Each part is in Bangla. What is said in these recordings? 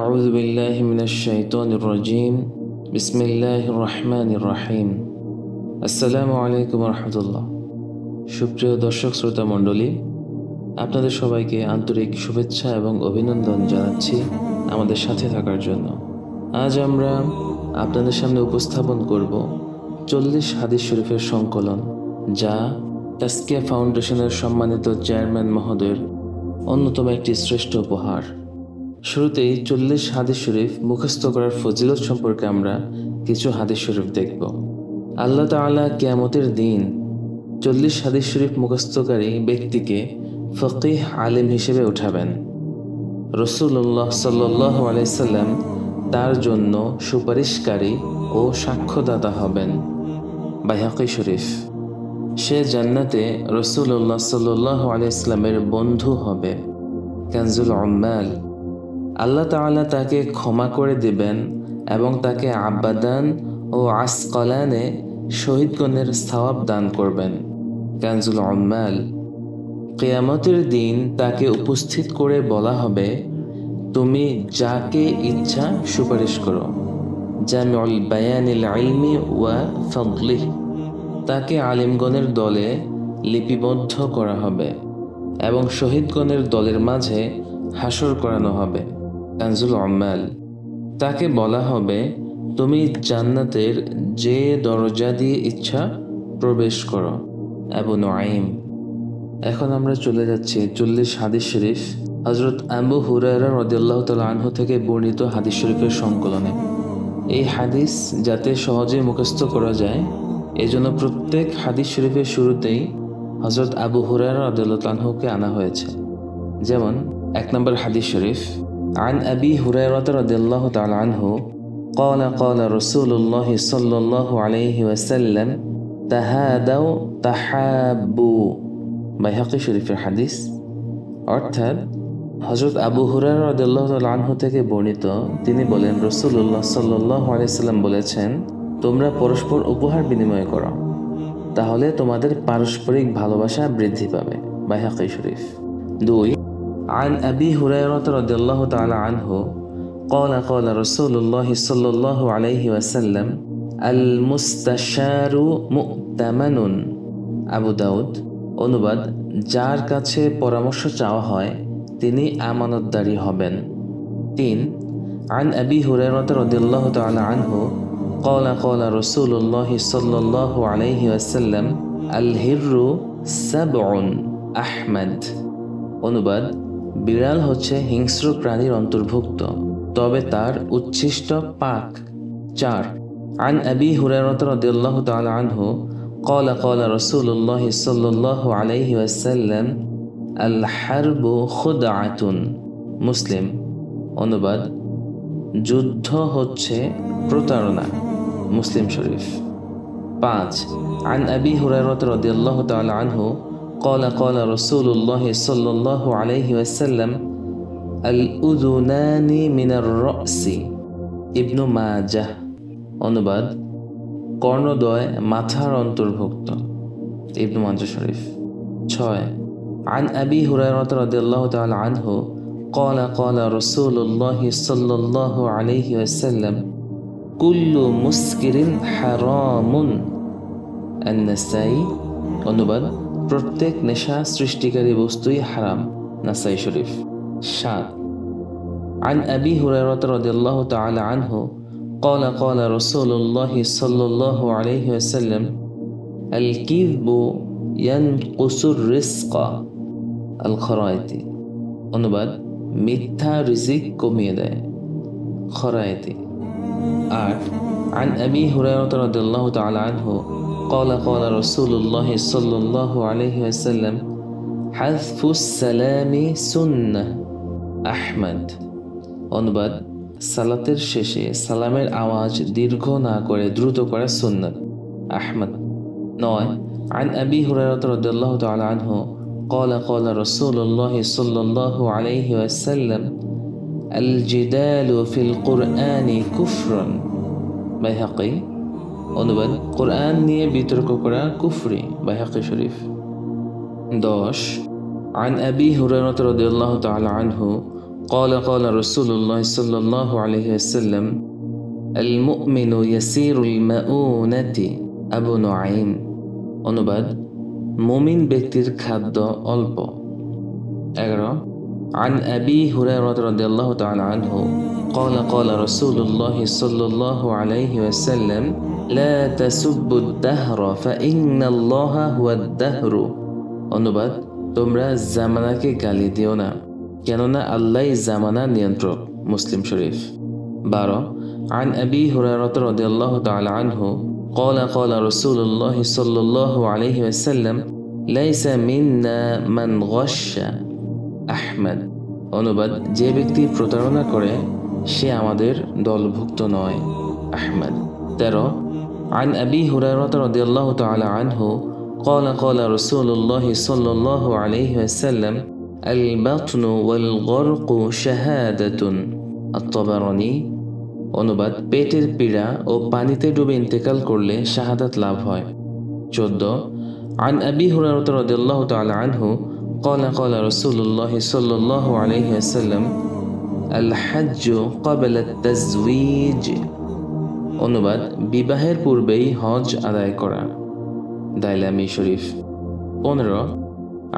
أعوذ بالله من الشيطان الرجيم بسم الله الرحمن الرحيم আসসালামু আলাইকুম রহমতুল্লাহ সুপ্রিয় দর্শক শ্রোতা মণ্ডলী আপনাদের সবাইকে আন্তরিক শুভেচ্ছা এবং অভিনন্দন জানাচ্ছি আমাদের সাথে থাকার জন্য আজ আমরা আপনাদের সামনে উপস্থাপন করব চল্লিশ হাদিস শরীফের সংকলন যা তাস্কিয়া ফাউন্ডেশনের সম্মানিত চেয়ারম্যান মহোদয়ের অন্যতম একটি শ্রেষ্ঠ উপহার শুরুতেই চল্লিশ হাদিস শরীফ মুখস্থ করার ফজিলত সম্পর্কে আমরা কিছু হাদিস শরীফ দেখব। আল্লাহ তাআলা কিয়ামতের দিন চল্লিশ হাদিস শরীফ মুখস্থকারী ব্যক্তিকে ফকিহ আলিম হিসেবে উঠাবেন। রসুল্লাহ সাল্লাহ আলাইসাল্লাম তার জন্য সুপারিশকারী ও সাক্ষ্যদাতা হবেন বাইহাকি শরীফ। সে জান্নাতে রসুল্লাহ সাল্লাহ আলাইসলামের বন্ধু হবে। কানজুল আম্মাল আল্লাহ তাআলা তাকে ক্ষমা করে দিবেন এবং তাকে আব্বাদান ও আসকলানে শহীদগণের সওয়াব দান করবেন। কানজুল আম্মাল কেয়ামতের দিন তাকে উপস্থিত করে বলা হবে, তুমি যাকে ইচ্ছা সুপারিশ করো, জামিউল বায়ানিল ইলমি ওয়া ফদলিহ। তাকে আলিমগণের দলে লিপিবদ্ধ করা হবে এবং শহীদগণের দলের মাঝে হাসর করানো হবে। কানজুল আম্মাল। তাকে বলা হবে, তুমি জান্নাতের যে দরজা দিয়ে ইচ্ছা প্রবেশ করো, আবু নাইম এখন আমরা চলে যাচ্ছি চল্লিশ হাদিস শরীফ। হজরত আবু হুরায়রা রদিয়াল্লাহ তাল আনহু থেকে বর্ণিত হাদিস শরীফের সংকলনে। এই হাদিস যাতে সহজে মুখস্থ করা যায়, এজন্য প্রত্যেক হাদিস শরীফের শুরুতেই হজরত আবু হুরায়রা রদিয়াল্লাহ আনহুকে আনা হয়েছে। যেমন, এক নম্বর হাদিস শরীফ عن أبي هريرة رضي الله تعالى عنه قال قال رسول الله صلى الله عليه وسلم تهادوا تحابوا বাইহাকি শরীফের হাদিস অর্থাৎ হজরত আবু হুরার রদাল্লাহ আনহু থেকে বর্ণিত তিনি বলেন রসুল্লাহ সাল্লাহ আলাইসাল্লাম বলেছেন তোমরা পরস্পর উপহার বিনিময় করো তাহলে তোমাদের পারস্পরিক ভালোবাসা বৃদ্ধি পাবে বাইহাকি শরীফ দুই عن أبي هريرة رضي الله تعالى عنه قال قال رسول الله صلى الله عليه وسلم المستشار مؤتمن আবু দাউদ অনুবাদ যার কাছে পরামর্শ চাওয়া হয় তিনি আমানতদারি হবেন তিন عن أبي هريرة رضي الله تعالى عنه قال قال رسول الله صلى الله عليه وسلم الهر سبع أحمد অনুবাদ বিড়াল হচ্ছে হিংস্র প্রাণীর অন্তর্ভুক্ত তবে তার উচ্ছিষ্ট পাক চার عن أبي هريرة رضي الله تعالى عنه قال قال رسول الله صلى الله عليه وسلم الحرب خدعة মুসলিম অনুবাদ যুদ্ধ হচ্ছে প্রতারণা মুসলিম শরীফ পাঁচ عن أبي هريرة رضي الله تعالى عنه قال قال رسول الله صلى الله عليه وسلم الأذنان من الرأس ابن ماجه অনুবাদ কর্ণদয় মাথার অন্তর্ভুক্ত ইবনু মাজা শরীফ ছয় عن أبي هريرة رضي الله تعالى عنه قال قال رسول الله صلى الله عليه وسلم كل مسكر حرام النسائي অনুবাদ প্রত্যেক নেশা সৃষ্টিকারী বস্তুই হারাম নাসাই শরীফ সাত عن أبي هريرة رضي الله تعالى عنه قال قال رسول الله صلى الله عليه وسلم الكذب ينقص الرزق الخرائطي অনুবাদ মিথ্যা রিজিক কমিয়ে দেয় খরায়তি আট عن أبي هريرة رضي الله تعالى عنه قال قال رسول الله صلى الله عليه وسلم حذف السلام سنة أحمد অনুবাদ সালাতের শেষে সালামের আওয়াজ দীর্ঘ না করে দ্রুত করা সুন্নত আহমদ নয় عن أبي هريرة رضي الله تعالى عنه قال قال رسول الله صلى الله عليه وسلم الجدال في القرآن كفر বাইহাকি অনুবাদ কোরআন নিয়ে বিতর্ক করা কুফরি বাইহাকি শরীফ দশ عن أبي هريرة رضي الله تعالى عنه قال قال رسول الله صلى الله عليه وسلم المؤمن يسير المؤونة আবু নুআইম অনুবাদ মুমিন ব্যক্তির খাদ্য অল্প এগারো عن أبي هريرة رضي الله تعالى عنه قال قال رسول الله صلى الله عليه وسلم لا تسبوا الدهر فإن الله هو الدهر অনুবাদ তোমরা জামানাকে গালি দিও না কেননা আল্লাহ জামানা নিয়ন্ত্রক মুসলিম শরীফ বারো عن أبي هريرة رضي الله تعالى عنه قال قال رسول الله صلى الله عليه وسلم ليس منا من غش আহমেদ অনুবাদ যে ব্যক্তি প্রতারণা করে সে আমাদের দলভুক্ত নয় আহমেদ তেরো عن أبي هريرة رضي الله تعالى عنه قال قال رسول الله صلى الله عليه وسلم البطن والغرق شهادة الطبراني অনুবাদ পেটের পীড়া ও পানিতে ডুবে ইন্তেকাল করলে শাহাদাত লাভ হয় চোদ্দ عن أبي هريرة رضي الله تعالى عنه قال قال رسول الله صلى الله عليه وسلم الحج قبل التزويج অনুবাদ বিবাহের পূর্বেই হজ আদায় করা দাইলামি শরীফ পনেরো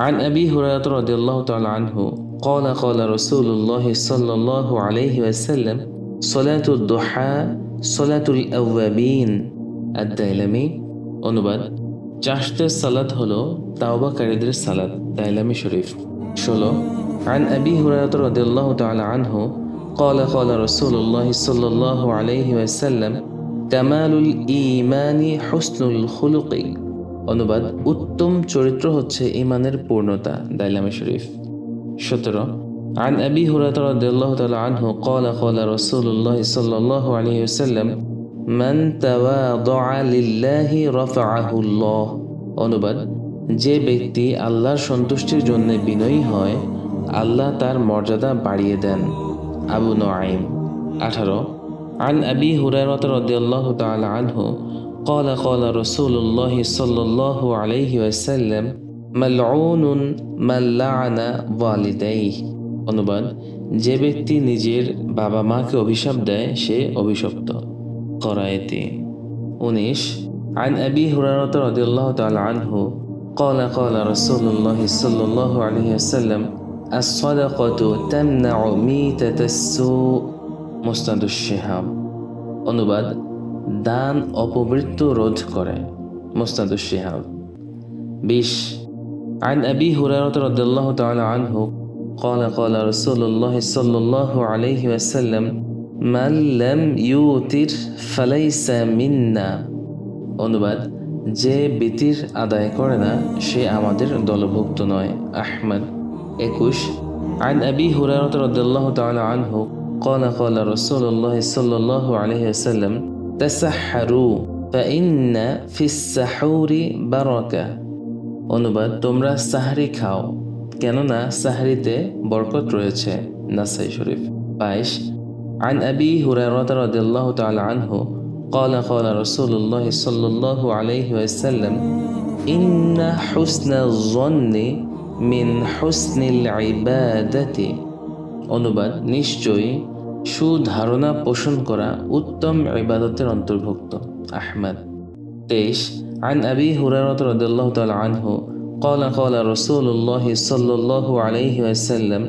عن أبي هريرة رضي الله تعالى عنه قال قال رسول الله صلى الله عليه وسلم صلاة الضحى صلاة الأوابين الدايلمي অনুবাদ চাষতের সালাদ হলো তাওবাকারীদের সালাদ দাইলামি শরীফ ষোলো عن أبي هريرة رضي الله تعالى عنه قال قال رسول الله صلى الله عليه وسلم كمال الإيمان حسن الخلق অনুবাদ উত্তম চরিত্র হচ্ছে ইমানের পূর্ণতা দাইলামে শরীফ সতেরো عن أبي هريرة رضي الله تعالى عنه قال قال رسول الله صلى الله عليه وسلم من تواضع لله رفعه الله অনুবাদ যে ব্যক্তি আল্লাহর সন্তুষ্টির জন্য বিনয়ী হয় আল্লাহ তার মর্যাদা বাড়িয়ে দেন আবু নোয়াইম আঠারো عن أبي هريرة رضي الله تعالى عنه قال قال رسول الله صلى الله عليه وسلم ملعون من لعن والديه অনুবাদ যে ব্যক্তি নিজের বাবা মাকে অভিশাপ দেয় সে অভিশপ্ত করায়েতে উনিশ عن أبي هريرة رضي الله تعالى عنه قال قال رسول الله صلى الله عليه وسلم الصدقة تمنع ميتة السوء মুস্তাদ শিহাব অনুবাদ দান অপমৃত্যু রোধ করে মুস্তাদ শিহাব বিশ عن أبي هريرة رضي الله تعالى عنه قال قال رسول الله صلى الله عليه وسلم من لم يوتر فليس منا অনুবাদ যে বিতির আদায় করে না সে আমাদের দলভুক্ত নয় আহমদ একুশ عن أبي هريرة رضي الله تعالى عنه قال قال رسول الله صلى الله عليه وسلم تسحروا فإن في السحور بركة অনুবাদ তোমরা সাহারি খাও কেননা সাহারিতে বরকত রয়েছে নাসাই শরীফ বাইশ عن أبي هريرة رضي الله تعالى عنه قال قال رسول الله صلى الله عليه وسلم إن حسن الظن من حسن العبادة অনুবাদ নিশ্চয়ই সুধারণা পোষণ করা উত্তম ইবাদতের অন্তর্ভুক্ত আহমদ তেইশ عن أبي هريرة رضي الله تعالى عنه قال قال رسول الله صلى الله عليه وسلم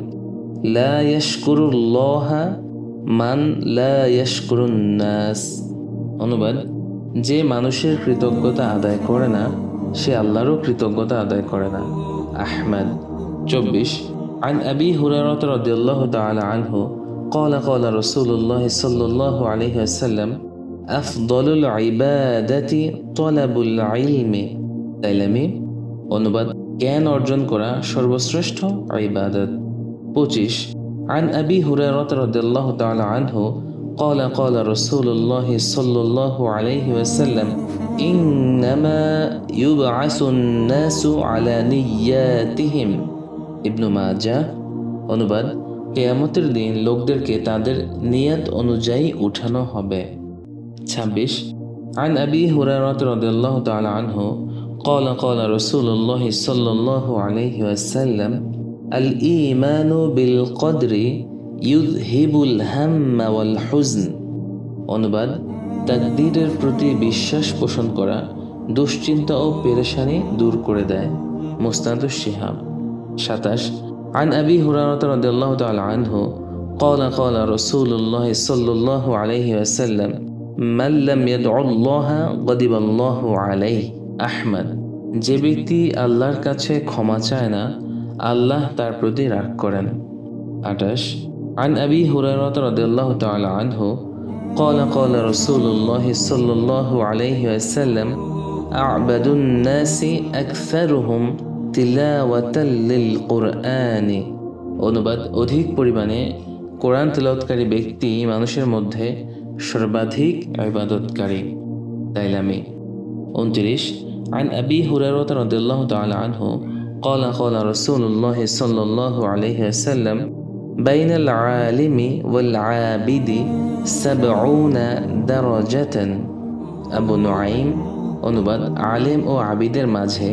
لا يشكر الله من لا يشكر الناس অনুবাদ যে মানুষের কৃতজ্ঞতা আদায় করে না সে আল্লাহরও কৃতজ্ঞতা আদায় করে না আহমদ চব্বিশ عن أبي هريرة رضي الله تعالى عنه قال قال رسول الله صلى الله عليه وسلم أفضل العبادة طلب العلم তাইলামি অনুবাদ জ্ঞান অর্জন করা সর্বশ্রেষ্ঠ ইবাদত পঁচিশ عن أبي هريرة رضي الله تعالى عنه قال قال رسول الله صلى الله عليه وسلم إنما يبعث الناس على نياتهم ইবনু মাজা অনুবাদ কেয়ামতের দিন লোকদেরকে তাদের নিয়ত অনুযায়ী উঠানো হবে ছাব্বিশ عن أبي هريرة رضي الله تعالى عنه قال قال رسول الله صلى الله عليه وسلم الإيمان بالقدر ইউদ হিবুল হাম্মা ওয়াল হুজন অনুবাদ তাকদীরের প্রতি বিশ্বাস পোষণ করা দুশ্চিন্তা ও পেরেশানি দূর করে দেয় মুস্তাদুস শিহাব সাতাশ عن أبي هريرة رضي الله تعالى عنه قال قال رسول الله صلى الله عليه وسلم من لم يدع الله غضب الله عليه أحمد যে ব্যক্তি আল্লাহর কাছে ক্ষমা চায় না আল্লাহ তার প্রতি রাগ করেন আটাশ عن أبي هريرة رضي الله تعالى عنه قال قال رسول الله صلى الله عليه وسلم أعبد الناس أكثرهم تلاوة للقرآن অনুবাদ অধিক পরিমাণে কোরআন তেলাওয়াতকারী ব্যক্তি মানুষের মধ্যে সর্বাধিক ইবাদতকারী তাইলামি উনত্রিশ عن أبي هريرة رضي الله تعالى عنه قال قال رسول الله صلى الله عليه وسلم بين العالم والعابد سبعون درجة আবু নুআইম অনুবাদ আলেম ও আবিদের মাঝে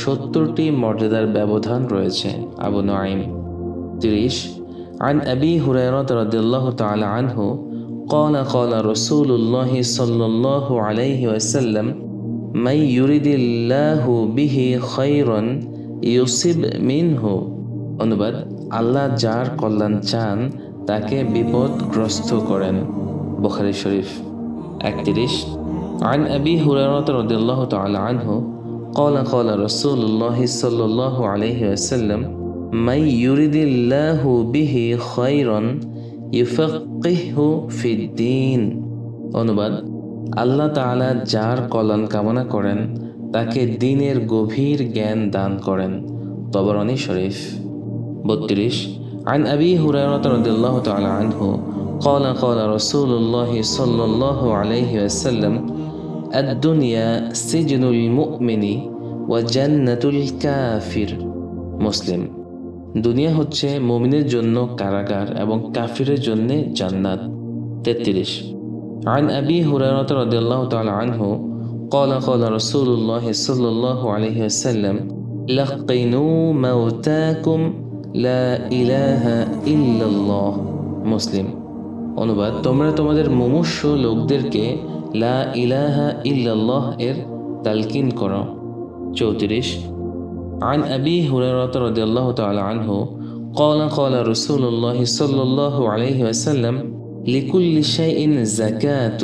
সত্তরটি মর্যাদার ব্যবধান রয়েছে আবু নুআইম তিরিশ عن أبي هريرة رضي الله تعالى عنه قال قال رسول الله صلى الله عليه وسلم من يريد الله به خيرا يصب منه অনুবাদ আল্লাহ যার কল্যাণ চান তাকে বিপদগ্রস্ত করেন বুখারী শরীফ একত্রিশ عن أبي هريرة رضي الله تعالى عنه قال قال رسول الله صلى الله عليه وسلم من يريد الله به خيرا يفقهه في الدين অনুবাদ আল্লাহ তাআলা যার কল্যাণ কামনা করেন তাকে দিনের গভীর জ্ঞান দান করেন তবরণী শরীফ বত্রিশ عن أبي هريرة رضي الله تعالى عنه قال قال رسول الله صلى الله عليه وسلم الدنيا سجن المؤمن وجنة الكافر মুসলিম দুনিয়া হচ্ছে মুমিনের জন্য কারাগার এবং কাফিরের জন্য জান্নাত তেত্রিশ عن أبي هريرة رضي الله تعالى عنه قال قال رسول الله صلى الله عليه وسلم لقنوا موتاكم لا إله إلا الله মুসলিম অনুবাদ তোমরা তোমাদের মুমূর্ষ লোকদেরকে লা ইলাহা ইল্লাল্লাহ এর তালকিন করো চৌত্রিশ عن أبي هريرة رضي الله تعالى عنه قال قال رسول الله صلى الله عليه وسلم لكل شيء زكاة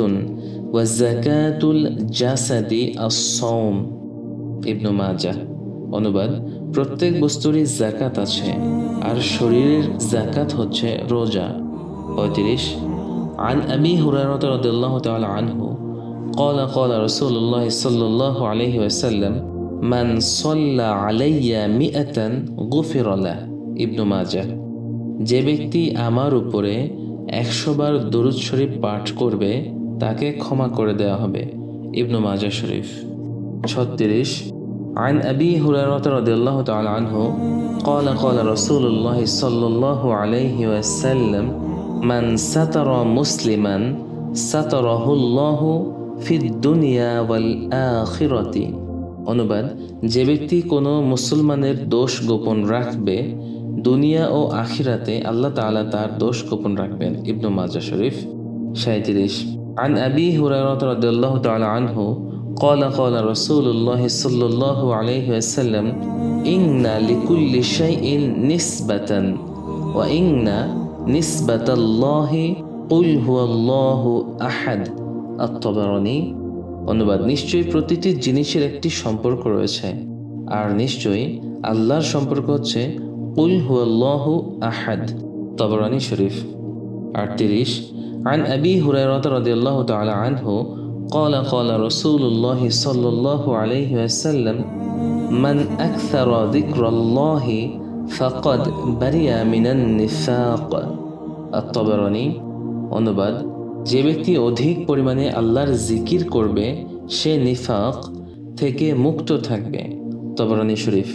وزكاة الجسد الصوم ابن ماجه অনুবাদ প্রত্যেক বস্তুরই জাকাত আছে আর শরীরের জাকাত হচ্ছে রোজা পঁয়ত্রিশ عن أبي هريرة رضي الله تعالى عنه قال قال رسول الله صلى الله عليه وسلم من صلى علي مئة غفر له ইবনু মাজা যে ব্যক্তি আমার উপরে একশো বার দরুদ শরীফ পাঠ করবে তাকে ক্ষমা করে দেওয়া হবে ইবনু মাজা শরীফ ছত্রিশ عن أبي هريرة رضي الله تعالى عنه قال قال رسول الله صلى الله عليه وسلم من ستر مسلما ستره الله في الدنيا والآخرة অনুবাদ যে ব্যক্তি কোনো মুসলমানের দোষ গোপন রাখবে দুনিয়া ও আখিরাতে আল্লাহ তাআলা তার দোষ গোপন রাখবেন ইবনু মাজা শরীফ সাঁত্রিশ عن أبي هريرة رضي الله تعالى عنه قال قال رسول الله صلى الله عليه وسلم إن لكل شيء نسبة وإن نسبة الله قل هو الله أحد الطبراني অনুবাদ নিশ্চয়ই প্রতিটি জিনিসের একটি সম্পর্ক রয়েছে আর নিশ্চয়ই আল্লাহর সম্পর্ক হচ্ছে কুল হুয়াল্লাহু আহাদ তবরানি শরীফ আটত্রিশ عن أبي هريرة رضي الله تعالى عنه قال قال رسول الله صلى الله عليه وسلم من أكثر ذكر الله فقد برئ من النفاق الطبراني অনুবাদ যে ব্যক্তি অধিক পরিমাণে আল্লাহর জিকির করবে সে নিফাক থেকে মুক্ত থাকবে তবরানি শরীফ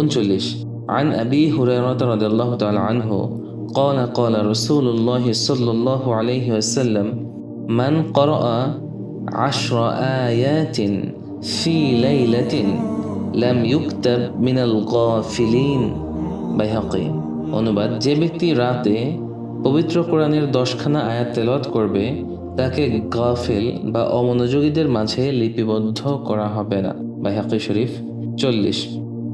উনচল্লিশ عن أبي هريرة رضي الله تعالى عنه قال قال رسول الله صلى الله عليه وسلم من قرأ عشر آيات في ليلة لم يكتب من الغافلين বাইহাকি অনুবাদ যে ব্যক্তি রাতে পবিত্র কোরআনের দশখানা আয়াত তেলত করবে তাকে গাফেল বা অমনোযোগীদের মাঝে লিপিবদ্ধ করা হবে না বাইহাকি শরীফ চল্লিশ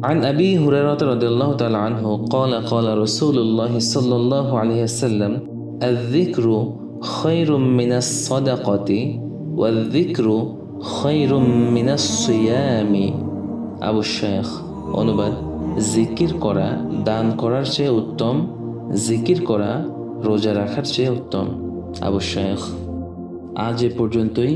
عن أبي هريرة رضي الله تعالى عنه قال قال رسول الله صلى الله عليه وسلم الذكر خير من الصدقة والذكر خير من الصيام আবু শেখ অনুবাদ জিকির করা দান করার চেয়ে উত্তম জিকির করা রোজা রাখার চেয়ে উত্তম আবু শেখ আজ এ পর্যন্তই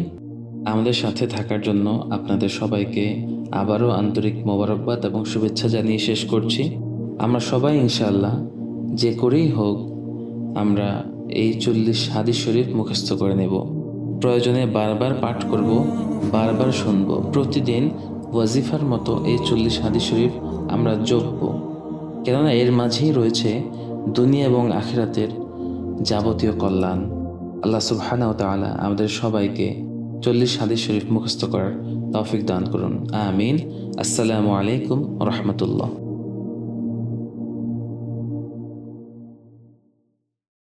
আমাদের সাথে থাকার জন্য আপনাদের সবাইকে আবারও আন্তরিক মোবারকবাদ এবং শুভেচ্ছা জানিয়ে শেষ করছি। আমরা সবাই ইনশাআল্লাহ যে করেই হোক, আমরা এই চল্লিশ হাদিস শরীফ মুখস্থ করে নেব। প্রয়োজনে বারবার পাঠ করব, বারবার শুনব। প্রতিদিন ওয়াজিফার মতো এই চল্লিশ হাদিস শরীফ আমরা জপব। কেননা এর মাঝেই রয়েছে দুনিয়া এবং আখেরাতের যাবতীয় কল্যাণ। আল্লাহ সুবহানাহু ওয়া তাআলা আমাদের সবাইকে চল্লিশ হাদিস শরীফ মুখস্থ করার তৌফিক দান করুন আমিন আসসালামু আলাইকুম রহমতুল্লাহ